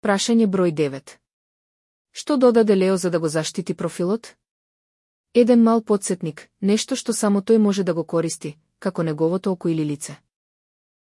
Прашање број 9. Што додаде Лео за да го заштити профилот? Еден мал подсетник, нешто што само тој може да го користи, како неговото око или лице.